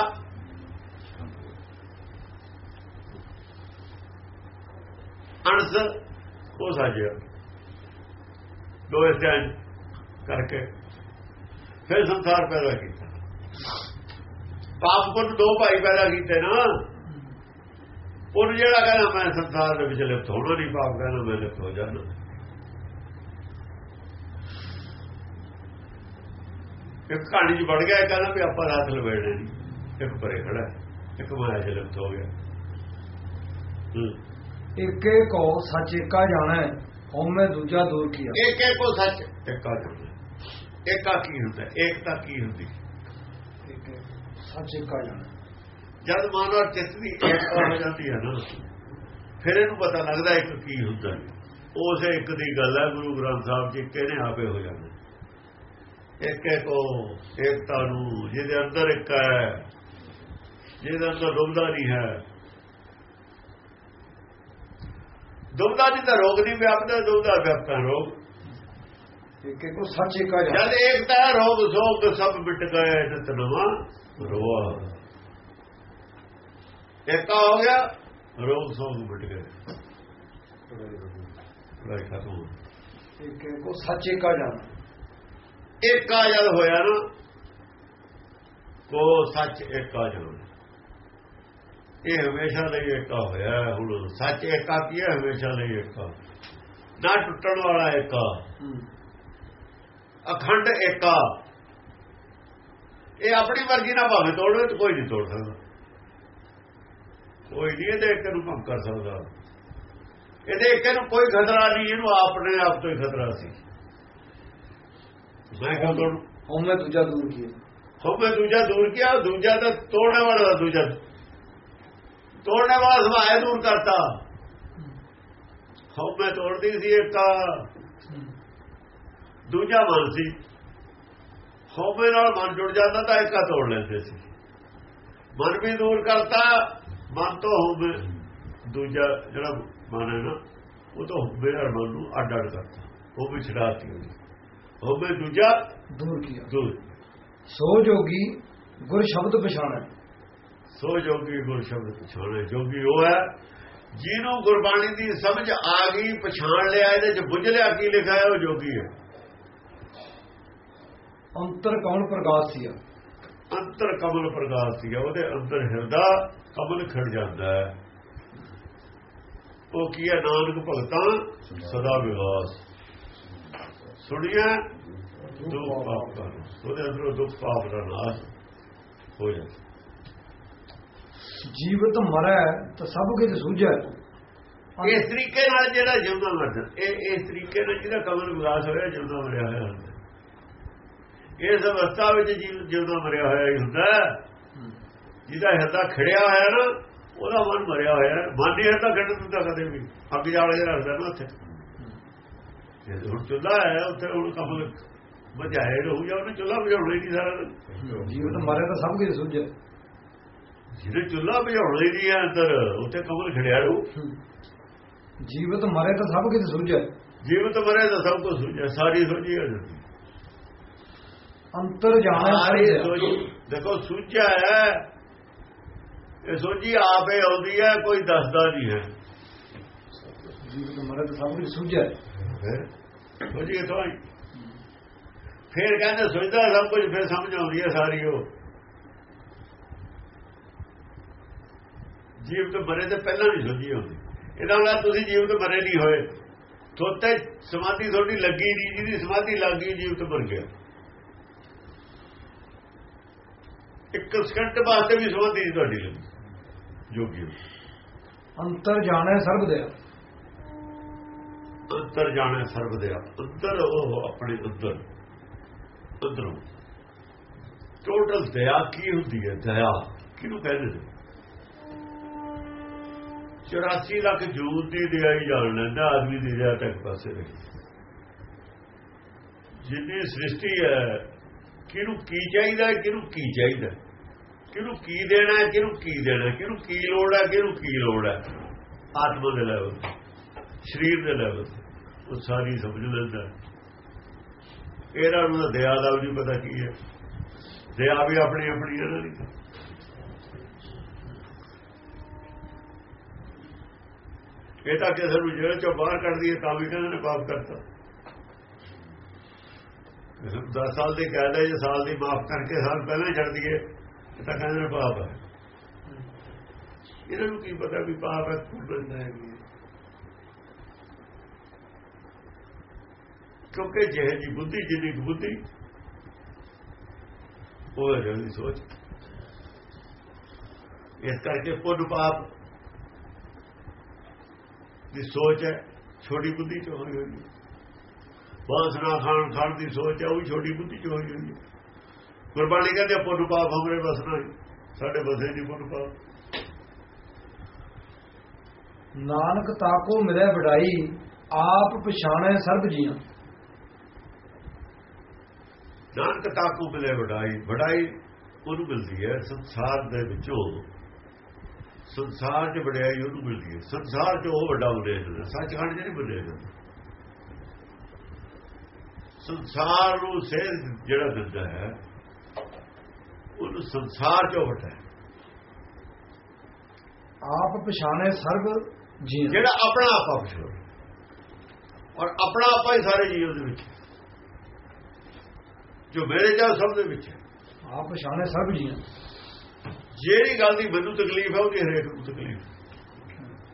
ਅਣਸ ਉਹ ਸਾਜਿਆ ਦੋ 'ਚ ਕਰਕੇ। ਫਿਰ ਸੰਸਾਰ ਪੈਦਾ ਕੀਤਾ। ਪਾਪ ਪੁੰਨ ਦੋ ਭਾਈ ਪੈਦਾ ਕੀਤੇ ਨਾ। ਉਹ ਜਿਹੜਾ ਕਹਿੰਦਾ ਮੈਂ ਸੰਸਾਰ ਦੇ ਵਿੱਚ ਲਿਪਤ ਹੋਣਾ ਨਹੀਂ ਪਾਪ ਕਹਿੰਦਾ ਮੈਂ ਲਿਪਤ ਹੋ ਜਾਣਾ ਇੱਕ ਕਹਾਣੀ 'ਚ ਵੜ ਗਿਆ ਕਹਿੰਦਾ ਵੀ ਆਪਾਂ ਰਾਤ ਲਵੇੜਨੇ ਨਹੀਂ ਇੱਕ ਪਰੇ ਖੜਾ ਇੱਕ ਮਾਇਆ 'ਚ ਲਿਪਤ ਹੋ ਗਿਆ। ਏਕੇ ਕੋ ਸੱਚ ਏਕਾ ਜਾਣਾ ਹੈ ਹਉਮੈ ਦੂਜਾ ਦੂਰ ਕੀਆ ਇੱਕ ਇੱਕ ਕੋ ਸੱਚ ਇੱਕ ਜਾਂਦਾ ਏਕਾ ਕੀ ਹੁੰਦਾ ਏਕਤਾ ਕੀ ਹੁੰਦੀ? ਸੱਚ ਜਾਣਾ। ਜਦ। ਮਨ ਔਰ ਚਿੱਤ ਦੀ ਏਕਤਾ ਹੋ ਜਾਂਦੀ ਹੈ ਨਾ ਫਿਰ ਇਹਨੂੰ ਪਤਾ ਲੱਗਦਾ ਇੱਕ ਕੀ ਹੁੰਦਾ ਹੈ। ਉਸ ਇੱਕ ਦੀ ਗੱਲ ਹੈ ਗੁਰੂ ਗ੍ਰੰਥ ਸਾਹਿਬ ਜੀ ਕਹਿੰਦੇ ਆਪੇ ਹੋ ਜਾਂਦਾ। ਇੱਕ ਇੱਕ ਉਹ ਏਕਤਾ ਨੂੰ ਜਿਹਦੇ ਅੰਦਰ ਇੱਕ ਹੈ ਜਿਹਦੇ ਅੰਦਰ ਦੁਬਦਾ ਨਹੀਂ ਹੈ। ਦੁਬਦਾ ਜੀ ਤਾਂ ਰੋਗ ਨਹੀਂ ਵਿਆਪਦਾ ਦੁਬਦਾ ਵਿਆਪਦਾ ਰੋਗ। ਏਕੇ ਕੋ ਸੱਚ ਜਾਣਾ ਜਦ ਏਕਤਾ ਰੋਗ ਸੋਗ ਸਭ ਮਿਟ ਗਏ ਨਿਤ ਨਵਾਂ। ਰੋਆ। ਏਕਾ ਹੋ ਗਿਆ। ਰੋਗ ਸੋਗ ਮਿਟ ਗਏ। ਲੜਾਈ ਖਤਮ। ਏਕੇ ਕੋ ਸੱਚ ਏਕਾ ਜਾਣਾ ਏਕਾ ਜਦ ਹੋਇਆ ਨਾ ਕੋ ਸੱਚ ਏਕਾ ਜਦ ਇਹ ਹਮੇਸ਼ਾ ਲਈ ਏਕਾ ਹੋਇਆ। ਹੁਣ ਸੱਚ ਏਕਾ ਕੀ ਹੈ? ਹਮੇਸ਼ਾ ਲਈ ਏਕਾ ਨਾ ਟੁੱਟਣ ਵਾਲਾ ਏਕਾ ਅਖੰਡ ਏਕਾ ਇਹ ਆਪਣੀ ਮਰਜ਼ੀ ਨਾਲ ਭਾਵੇਂ ਤੋੜਵੇ ਤੇ ਕੋਈ ਨਹੀਂ ਤੋੜ ਸਕਦਾ। ਕੋਈ ਨਹੀਂ ਇਹਦੇ ਇੱਕ ਨੂੰ ਭੰਗ ਕਰ ਸਕਦਾ। ਇਹਦੇ ਇੱਕ ਨੂੰ ਕੋਈ ਖਤਰਾ ਨਹੀਂ ਇਹਨੂੰ ਆਪਣੇ ਆਪ ਤੋਂ ਹੀ ਖਤਰਾ ਸੀ। ਮੈਂ ਕਿਹਾ ਤੋੜ। ਹਉਮੈ ਦੂਜਾ ਦੂਰ ਕੀਆ। ਹੋਵੇ ਦੂਜਾ ਦੂਰ ਕਿਆ ਦੂਜਾ ਤਾਂ ਤੋੜਨੇ ਵਾਲਾ ਦਾ ਦੂਜਾ। ਤੋੜਨੇ ਵਾਲਾ ਸਮਾਇਆ ਦੂਰ ਕਰਤਾ। ਹੋਵੇ ਤੋੜਦੀ ਸੀ ਇੱਕ ਦੂਜਾ ਮਨ ਸੀ। ਹੋਵੇ ਨਾਲ ਮਨ ਜੁੜ ਜਾਂਦਾ ਤਾਂ ਇੱਕਾ ਤੋੜ ਲੈਂਦੇ ਸੀ। ਮਨ ਵੀ ਦੂਰ ਕਰਤਾ ਮਨ ਤੋਂ ਹੋਵੇ ਦੂਜਾ ਜਿਹੜਾ ਮਨ ਹੈ ਨਾ ਉਹ ਤੋਂ ਹੋਵੇ ਨਾਲ ਮਨ ਨੂੰ ਅੱਡ ਅੱਡ ਕਰਤਾ। ਉਹ ਵੀ ਛਡਾਤੀ ਉਹਦੀ ਹੋਵੇ ਦੂਜਾ ਦੂਰ ਕੀਆ। ਦੂਰ। ਸੋ ਜੋਗੀ ਗੁਰ ਸ਼ਬਦ ਪਛਾਣੈ। ਸੋ ਜੋਗੀ ਗੁਰ ਸ਼ਬਦ ਪਛਾਣੇ। ਜੋਗੀ ਉਹ ਹੈ ਜਿਹਨੂੰ ਗੁਰਬਾਣੀ ਦੀ ਸਮਝ ਆ ਗਈ ਪਛਾਣ ਲਿਆ ਇਹਦੇ ਚ ਬੁੱਝ ਲਿਆ ਕੀ ਲਿਖਿਆ ਹੈ ਉਹ ਜੋਗੀ ਹੈ। ਅੰਤਰ ਕੌਣ ਪ੍ਰਗਾਸ ਸੀਆ ਅੰਤਰ ਕਮਲ ਪ੍ਰਕਾਸ਼ ਸੀ ਉਹਦੇ ਅੰਦਰ ਹਿਰਦਾ ਕਮਲ ਖੜ ਜਾਂਦਾ ਹੈ। ਉਹ ਕੀ ਹੈ? ਨਾਨਕ ਭਗਤਾਂ ਸਦਾ ਵਿਗਾਸ ਸੁਣਿਆ ਦੁੱਖ ਪਾਪ ਦਾ ਉਹਦੇ ਅੰਦਰੋਂ ਦੁੱਖ ਪਾਪ ਦਾ ਨਾਸ਼ ਹੋ ਜਾਂਦਾ। ਜੀਵਤ ਮਰੈ ਤਾਂ ਸਭ ਕੁਝ ਸੂਝੈ। ਇਸ ਤਰੀਕੇ ਨਾਲ ਜਿਹੜਾ ਜਿਉਂਦਾ ਮਰਦਾ ਇਹ ਇਸ ਤਰੀਕੇ ਨਾਲ ਜਿਹਦਾ ਕਮਲ ਵਿਗਾਸ ਹੋਇਆ ਜਿਉਂਦਾ ਮਰਿਆ ਹੋਇਆ। ਹੁੰਦਾ ਇਸ ਅਵਸਥਾ ਵਿੱਚ ਜੀਵ ਜਿਉਂਦਾ ਮਰਿਆ ਹੋਇਆ ਹੀ ਹੁੰਦਾ ਹੈ। ਜਿਹਦਾ ਹਿਰਦਾ ਖੜਿਆ ਹੋਇਆ ਨਾ ਉਹਦਾ ਮਨ ਮਰਿਆ ਹੋਇਆ ਹੈ। ਮਨ ਨਹੀਂ ਹਿਰਦਾ ਖੜਨ ਦਿੰਦਾ ਕਦੇ ਵੀ। ਅੱਗ ਜਾਲ ਰੱਖਦਾ ਨਾ ਉੱਥੇ। ਜੇ ਹੁਣ ਚੁੱਲਾ ਹੈ ਉੱਥੇ ਹੁਣ ਕਮਲ ਬੁਝਾਏ ਰਹੂ ਜਾਂ ਉਹਨੇ ਚੁੱਲਾ ਬੁਝਾਉਣਾ ਹੀ ਨਹੀਂ ਸਾਰਾ ਦਿਨ। ਜੀਵਤ ਮਰੈ ਤਾਂ ਸਭ ਕੁਝ ਸੂਝੈ ਜਿਹਨੇ ਚੁੱਲਾ ਬੁਝਾਉਣਾ ਹੀ ਨਹੀਂ ਹੈ ਅੰਦਰ ਉੱਥੇ ਕਮਲ ਖੜਿਆ ਰਹੂ। ਜੀਵਤ ਮਰੈ ਤਾਂ ਸਭ ਕੁਝ ਸੂਝੈ ਜੀਵਤ ਮਰੇ ਤਾਂ ਸਭ ਕੁਝ ਸੁਝਿਆ ਸਾਰੀ ਸੋਝੀ ਹੋ ਜਾਂਦੀ। ਅੰਤਰ ਜਾਣੈ ਦੇਖੋ ਸੁਝਿਆ ਹੈ। ਇਹ ਸੋਝੀ ਆਪੇ ਆਉਂਦੀ ਹੈ ਕੋਈ ਦੱਸਦਾ ਨਹੀਂ ਹੈ। ਜੀਵਤ ਮਰੈ ਤਾਂ ਸਭ ਕੁਝ ਸੂਝੈ ਸੋਝੀ ਕਿਥੋਂ ਆਈ। ਫਿਰ ਕਹਿੰਦੇ ਸੋਚਦਾ ਸਭ ਕੁਝ ਫਿਰ ਸਮਝ ਆਉਂਦੀ ਹੈ ਸਾਰੀ ਉਹ। ਜੀਵਤ ਮਰੇ ਤੇ ਪਹਿਲਾਂ ਨਹੀਂ ਸੋਝੀ ਆਉਂਦੀ। ਇਹਦਾ ਨਾਲ ਤੁਸੀਂ ਜੀਵਤ ਮਰੇ ਨਹੀਂ ਹੋਏ। ਤੋਤੇ ਸਮਾਧੀ ਤੁਹਾਡੀ ਲੱਗੀ ਨਹੀਂ ਜਿਹਦੀ ਸਮਾਧੀ ਲੱਗ ਗਈ ਜੀਵਤ ਮਰ ਗਿਆ। ਇੱਕ ਸਕਿੰਟ ਵਾਸਤੇ ਵੀ ਨਹੀਂ ਤੁਹਾਡੀ ਲੱਗੀ ਜੋਗੀ। ਅੰਤਰ ਜਾਣੈ ਸਰਬ ਦਇਆ। ਅੰਦਰ ਜਾਣਾ ਸਰਬ ਦੇ ਅੰਦਰ ਉਹ ਆਪਣੇ ਅੰਦਰ ਅੰਦਰੋਂ ਟੋਟਲ ਦਇਆ ਕੀ ਹੁੰਦੀ ਹੈ? ਦਇਆ। ਕਿਹਨੂੰ ਕਹਿੰਦੇ ਨੇ 84 ਲੱਖ ਜੂਤ ਦੀ ਦਇਆ ਹੀ ਜਾਣ ਲੈਂਦਾ ਆਦਮੀ ਦੀ ਦਇਆ ਤੱਕ ਪਾਸੇ ਰਹੀ। ਜਿੰਨੀ ਸ੍ਰਿਸ਼ਟੀ ਹੈ ਕਿਹਨੂੰ ਕੀ ਚਾਹੀਦਾ ਹੈ, ਕਿਹਨੂੰ ਕੀ ਚਾਹੀਦਾ ਹੈ, ਕਿਹਨੂੰ ਕੀ ਦੇਣਾ ਹੈ, ਕਿਹਨੂੰ ਕੀ ਦੇਣਾ ਕਿਹਨੂੰ ਕੀ ਲੋੜ ਹੈ ਕਿਹਨੂੰ ਕੀ ਲੋੜ ਹੈ? ਆਤਮਾ ਦੇ ਲੈਵਲ ਸਰੀਰ ਦੇ ਲੈਵਲ ਉਹ ਸਾਰੀ ਸਮਝ ਲੈਂਦਾ ਇਹਨਾਂ ਨੂੰ ਤਾਂ ਦਇਆ ਦਾ ਵੀ ਪਤਾ ਕੀ ਹੈ। ਦਇਆ ਵੀ ਆਪਣੀ ਆਪਣੀ ਇਹਨਾਂ ਦੀ ਇਹ ਤਾਂ ਕਿਸੇ ਨੂੰ ਜੇਲ੍ਹ ਚੋਂ ਬਾਹਰ ਕੱਢਦੀ ਹੈ ਤਾਂ ਵੀ ਕਹਿੰਦੇ ਨੇ ਪਾਪ ਕਰਤਾ। 10 ਸਾਲ ਦੀ ਕੈਦ ਹੈ ਜੇ ਸਾਲ ਦੀ ਮਾਫ ਕਰਕੇ ਸਾਲ ਪਹਿਲਾਂ ਹੀ ਛੱਡ ਦਈਏ। ਤਾਂ ਕਹਿੰਦੇ ਨੇ ਪਾਪ ਹੈ। ਇਹਨਾਂ ਨੂੰ ਕੀ ਪਤਾ ਵੀ ਪਾਪ ਹੈ ਕੁੱਲਦਾ ਹੈ ਕੀ ਕਿਉਂਕਿ ਜਿਹੇ ਜੀ ਬੁੱਧੀ ਜਿੰਨੀ ਬੁੱਧੀ, ਉਹ ਹੈ ਜਿਹੜੀ ਸੋਚ। ਇਸ ਕਰਕੇ ਪੁੰਨ ਪਾਪ ਦੀ ਸੋਚ ਹੈ, ਛੋਟੀ ਬੁੱਧੀ ਚ ਹੋਈ ਹੋਈ ਹੈ। ਬਾਸਨਾ ਖਾਣ ਖਾਣ ਦੀ ਸੋਚ ਹੈ, ਉਹ ਵੀ ਛੋਟੀ ਬੁੱਧੀ ਚ ਹੋਈ ਹੋਈ ਹੈ। ਗੁਰਬਾਣੀ ਕਹਿੰਦੇ ਪੁੰਨ ਪਾਪ ਹਮਰੇ ਬਸਣਾ ਸਾਡੇ ਬਸੇ ਨਹੀਂ ਪੁੰਨ ਪਾਪ ਨਾਨਕ ਤਾਕੋ ਮਿਲੇ ਵਡਾਈ ਆਪ ਪਛਾਣੈ ਸਰਬ ਜੀਆਂ। ਨਾਨਕ ਤਾਕੂ ਮਿਲੇ ਵਡਾਈ ਵਡਾਈ ਉਹਨੂੰ ਮਿਲਦੀ ਹੈ ਸੰਸਾਰ ਦੇ ਵਿੱਚੋਂ। ਸੰਸਾਰ 'ਚ ਵਡਿਆਈ ਉਹਨੂੰ ਮਿਲਦੀ ਹੈ। ਸੰਸਾਰ 'ਚ ਉਹ ਵੱਡਾ ਬਣੇ ਜਾਂਦਾ ਸੱਚਖੰਡ ਨਹੀਂ ਬਣੇ ਜਾਂਦਾ। ਸੰਸਾਰ ਨੂੰ ਸੇਧ ਜਿਹੜਾ ਦਿੰਦਾ ਹੈ ਉਹਨੂੰ ਸੰਸਾਰ 'ਚੋਂ ਵੱਡਾ ਹੈ ਆਪ ਪਛਾਣੈ ਸਰਬ ਜੀਆਂ ਜਿਹੜਾ ਆਪਣਾ ਆਪਾ ਪਛਾਣ ਔਰ ਆਪਣਾ ਆਪਾ ਹੀ ਸਾਰੇ ਜੀਵ ਦੇ ਵਿੱਚ। ਜੋ ਮੇਰੇ ਜਾਂ ਸਭ ਦੇ ਵਿੱਚ ਹੈ। ਆਪ ਪਛਾਣੈ ਸਰਬ ਜੀਆਂ ਜਿਹੜੀ ਗੱਲ ਦੀ ਮੈਨੂੰ ਤਕਲੀਫ ਹੈ ਉਹਦੀ ਹਰੇਕ ਨੂੰ ਤਕਲੀਫ।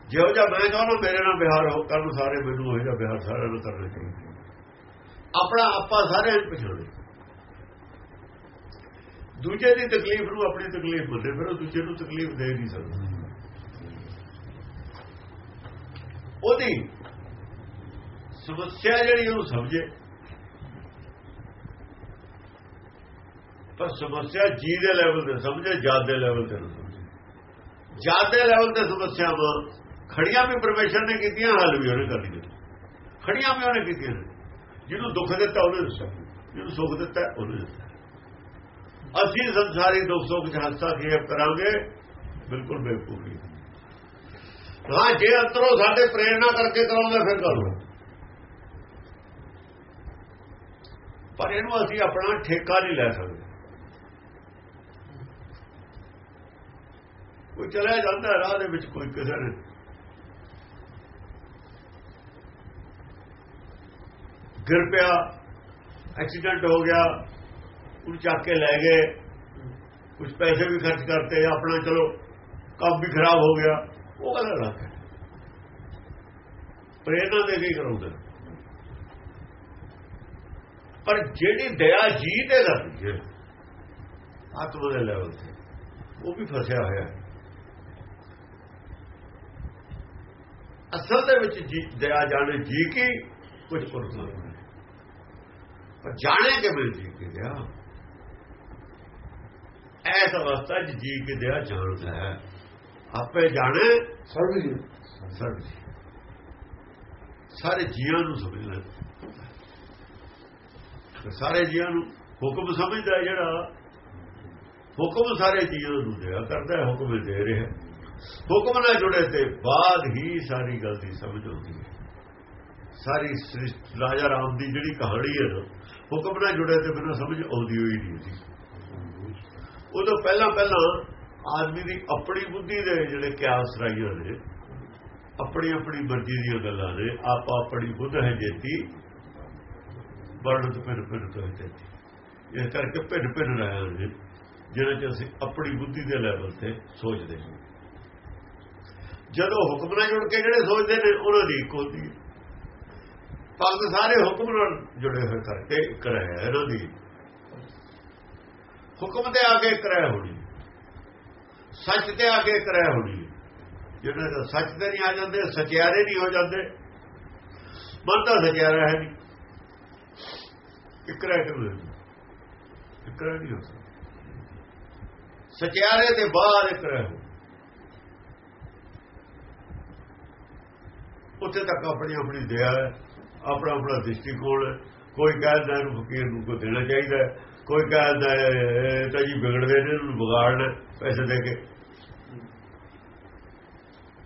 ਜਿਹੋ ਜਿਹਾ ਮੈਂ ਕਹਾਂ ਮੇਰੇ ਨਾਲ ਵਿਹਾਰ ਹੋ ਕਰਨ ਸਾਰੇ ਮੈਨੂੰ ਜਿਹਾ ਵਿਹਾਰ ਸਾਰਿਆਂ ਨਾਲ ਕਰਨਾ ਚਾਹੀਦਾ ਆਪਣਾ ਆਪਾ ਸਾਰਿਆਂ ਨੂੰ ਪਛਾਣੇ ਦੂਜੇ ਦੀ ਤਕਲੀਫ ਨੂੰ ਆਪਣੀ ਤਕਲੀਫ ਮੰਨੇ ਫਿਰ ਉਹ ਦੂਜੇ ਨੂੰ ਤਕਲੀਫ ਦੇ ਨਹੀਂ ਸਕਦਾ। ਉਹਦੀ ਸਮੱਸਿਆ ਜਿਹੜੀ ਉਹਨੂੰ ਸਮਝੇ। ਪਰ ਸਮੱਸਿਆ ਜੀ ਦੇ ਲੈਵਲ ਤੇ ਸਮਝੇ, ਜਾਤ ਦੇ ਲੈਵਲ ਤੇ ਨਾ ਸਮਝੇ। ਜਾਤ ਦੇ ਲੈਵਲ ਤੇ ਸਮੱਸਿਆਵਾਂ ਖੜੀਆਂ ਵੀ ਪਰਮੇਸ਼ਰ ਨੇ ਕੀਤੀਆਂ, ਹੱਲ ਵੀ ਉਹਨੇ ਕਰ ਖੜੀਆਂ ਵੀ ਉਹਨੇ ਕੀਤੀਆਂ ਜਿਹਨੂੰ ਦੁੱਖ ਦਿੱਤਾ, ਉਹਨੇ ਦਿੱਤਾ ਜਿਹਨੂੰ ਸੁੱਖ ਦਿੱਤਾ, ਉਹਨੇ ਦਿੱਤਾ ਅਸੀਂ ਸੰਸਾਰੀ ਦੁੱਖ ਸੁੱਖ ਚ ਹੱਸਾ ਖੇਪ ਕਰਾਂਗੇ। ਬਿਲਕੁਲ ਬੇਵਕੂਫੀ ਹਾਂ। ਜੇ ਅੰਦਰੋਂ ਸਾਡੇ ਪ੍ਰੇਰਣਾ ਕਰਕੇ ਕਰਾਉਂਦੇ ਫਿਰ ਕਰ ਪਰ ਇਹਨੂੰ ਅਸੀਂ ਆਪਣਾ ਠੇਕਾ ਨਹੀਂ ਲੈ ਸਕਦੇ। ਕੋਈ ਚਲਾ ਜਾਂਦਾ ਰਾਹ ਦੇ ਵਿੱਚ ਕੋਈ ਕਿਸੇ ਨੇ। ਗਿਰ ਪਿਆ, ਐਕਸੀਡੈਂਟ ਹੋ ਗਿਆ। ਉਹ ਚੱਕ ਕੇ ਲੈ ਗਏ। ਕੁਝ ਪੈਸੇ ਵੀ ਖਰਚ ਕਰਤੇ, ਆਪਣਾ ਚਲੋ ਕੰਮ ਵੀ ਖਰਾਬ ਹੋ ਗਿਆ। ਉਹ ਗੱਲ ਅਲੱਗ ਹੈ। ਪ੍ਰੇਰਣਾ ਦੇ ਵੀ ਕਰਾਉਂਦੇ? ਪਰ ਜਿਹੜੀ ਦਇਆ ਜੀ ਦੇ ਕਰਦੀ ਹੈ ਆਤਮ ਦੇ ਲੈਵਲ ਤੇ, ਉਹ ਵੀ ਫਸਿਆ ਹੋਇਆ ਹੈ। ਅਸਲ ਦੇ ਵਿੱਚ ਜੀ, ਦਇਆ ਜਾਣੇ ਜੀ ਕੀ ਕੁਝ ਪੁਰਖ ਪਰ ਜਾਣੇ ਕਿ ਮੈਂ ਜੀ ਕੇ ਦਇਆ? ਐਸ ਅਵਸਥਾ 'ਚ ਜੀ ਕੇ ਦਇਆ ਜਾਣਦਾ ਹੈ। ਆਪੇ ਜਾਣੇ। ਸਰਬ ਜੀ। ਸਰਬ ਜੀ। ਸਾਰੇ ਜੀਵਾਂ ਨੂੰ ਸਮਝਣਾ ਤੇ ਸਾਰੇ ਜੀਵਾਂ ਨੂੰ ਹੁਕਮ ਸਮਝਦਾ ਜਿਹੜਾ। ਹੁਕਮ ਸਾਰੇ ਜੀਵਾਂ ਨੂੰ ਦਿਆ ਕਰਦਾ ਹੈ ਹੁਕਮ ਦੇ ਰਿਹਾ ਹੁਕਮ ਨਾਲ ਜੁੜੇ ਤੇ ਬਾਅਦ ਹੀ ਸਾਰੀ ਗੱਲ ਦੀ ਸਮਝ ਆਉਂਦੀ ਹੈ। ਸਾਰੀ ਰਾਜਾ ਰਾਮ ਦੀ ਜਿਹੜੀ ਕਹਾਣੀ ਹੈ ਹੁਕਮ ਨਾਲ ਜੁੜੇ ਤੇ ਬਿਨਾਂ ਸਮਝ ਆਉਂਦੀ ਹੋਈ ਨਹੀਂ ਸੀ ਉਦੋਂ ਪਹਿਲਾਂ ਪਹਿਲਾਂ ਆਦਮੀ ਦੀ ਆਪਣੀ ਬੁੱਧੀ ਦੇ ਜਿਹੜੇ ਕਿਆਸ ਰਾਈਆਂ ਨੇ, ਆਪਣੀ ਆਪਣੀ ਮਰਜ਼ੀ ਦੀਆਂ ਗੱਲਾਂ ਨੇ, ਆਪਾ ਆਪਣੀ ਬੁੱਧ ਹੈ ਜੇਤੀ ਵਰਣਤ ਪਿੰਨ ਪਿੰਨ ਤੋਂ ਜੇਤੀ। ਇਸ ਕਰਕੇ ਭਿੰਨ ਭਿੰਨ ਰਹੇ ਨੇ, ਜਿਹਨਾਂ ਚ ਅਸੀਂ ਆਪਣੀ ਬੁੱਧੀ ਦੇ ਲੈਵਲ ਤੇ ਸੋਚਦੇ ਹਾਂ। ਜਦੋਂ ਹੁਕਮ ਨਾਲ ਜੁੜ ਕੇ ਜਿਹੜੇ ਸੋਚਦੇ ਨੇ, ਉਹਨਾਂ ਦੀ ਇੱਕ ਹੁੰਦੀ ਹੈ। ਭਗਤ ਸਾਰੇ ਹੁਕਮ ਨਾਲ ਜੁੜੇ ਹੋਏ ਕਰਕੇ ਇੱਕ ਰਹਿ ਇਹਨਾਂ ਦੀ ਹੁਕਮ ਤੇ ਆ ਕੇ ਇੱਕ ਰਹਿ ਹੋਣੀ ਸੱਚ ਤੇ ਆ ਕੇ ਰਹਿ ਹੋਣੀ ਜਿਹੜੇ ਤਾਂ ਸੱਚ ਤੇ ਨਹੀਂ ਆ ਜਾਂਦੇ, ਸਚਿਆਰੇ ਨਹੀਂ ਹੋ ਜਾਂਦੇ। ਮਨ ਤਾਂ ਸਚਿਆਰਾ ਹੈ ਨਹੀਂ। ਇੱਕ ਰਹਿ ਕੇ ਇੱਕ ਨਹੀਂ ਹੋ ਸਕਦਾ। ਸਚਿਆਰੇ ਦੇ ਬਾਹਰ ਇੱਕ ਰਹਿ ਹੋ ਉੱਥੇ ਤੱਕ ਆਪਣੀ ਆਪਣੀ ਦਇਆ ਆਪਣਾ ਆਪਣਾ ਦ੍ਰਿਸ਼ਟੀਕੋਣ ਹੈ। ਕੋਈ ਕਹਿੰਦਾ ਇਹਨੂੰ ਫਕੀਰ ਨੂੰ ਕੋ ਦੇਣਾ ਚਾਹੀਦਾ ਕੋਈ ਕਹਿੰਦਾ ਤਾਂ ਜੀ ਵਿਗੜਦੇ ਨੇ ਇਹਨੂੰ ਵਿਗਾੜਨਾ ਪੈਸੇ ਦੇ ਕੇ।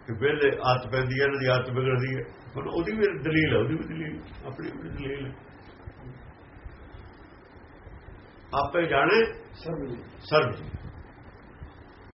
ਕਿ ਵੇਲੇ ਆਤ ਪੈਂਦੀ ਹੈ ਇਹਨਾਂ ਦੀ ਆਤ ਵਿਗੜਦੀ ਹੈ। ਪਰ ਉਹਦੀ ਵੀ ਦਲੀਲ ਹੈ ਉਹਦੀ ਵੀ ਦਲੀਲ ਆਪਣੀ ਆਪਣੀ ਦਲੀਲ ਹੈ। ਆਪੇ ਜਾਣੇ ਸਰਬ ਸਰਬ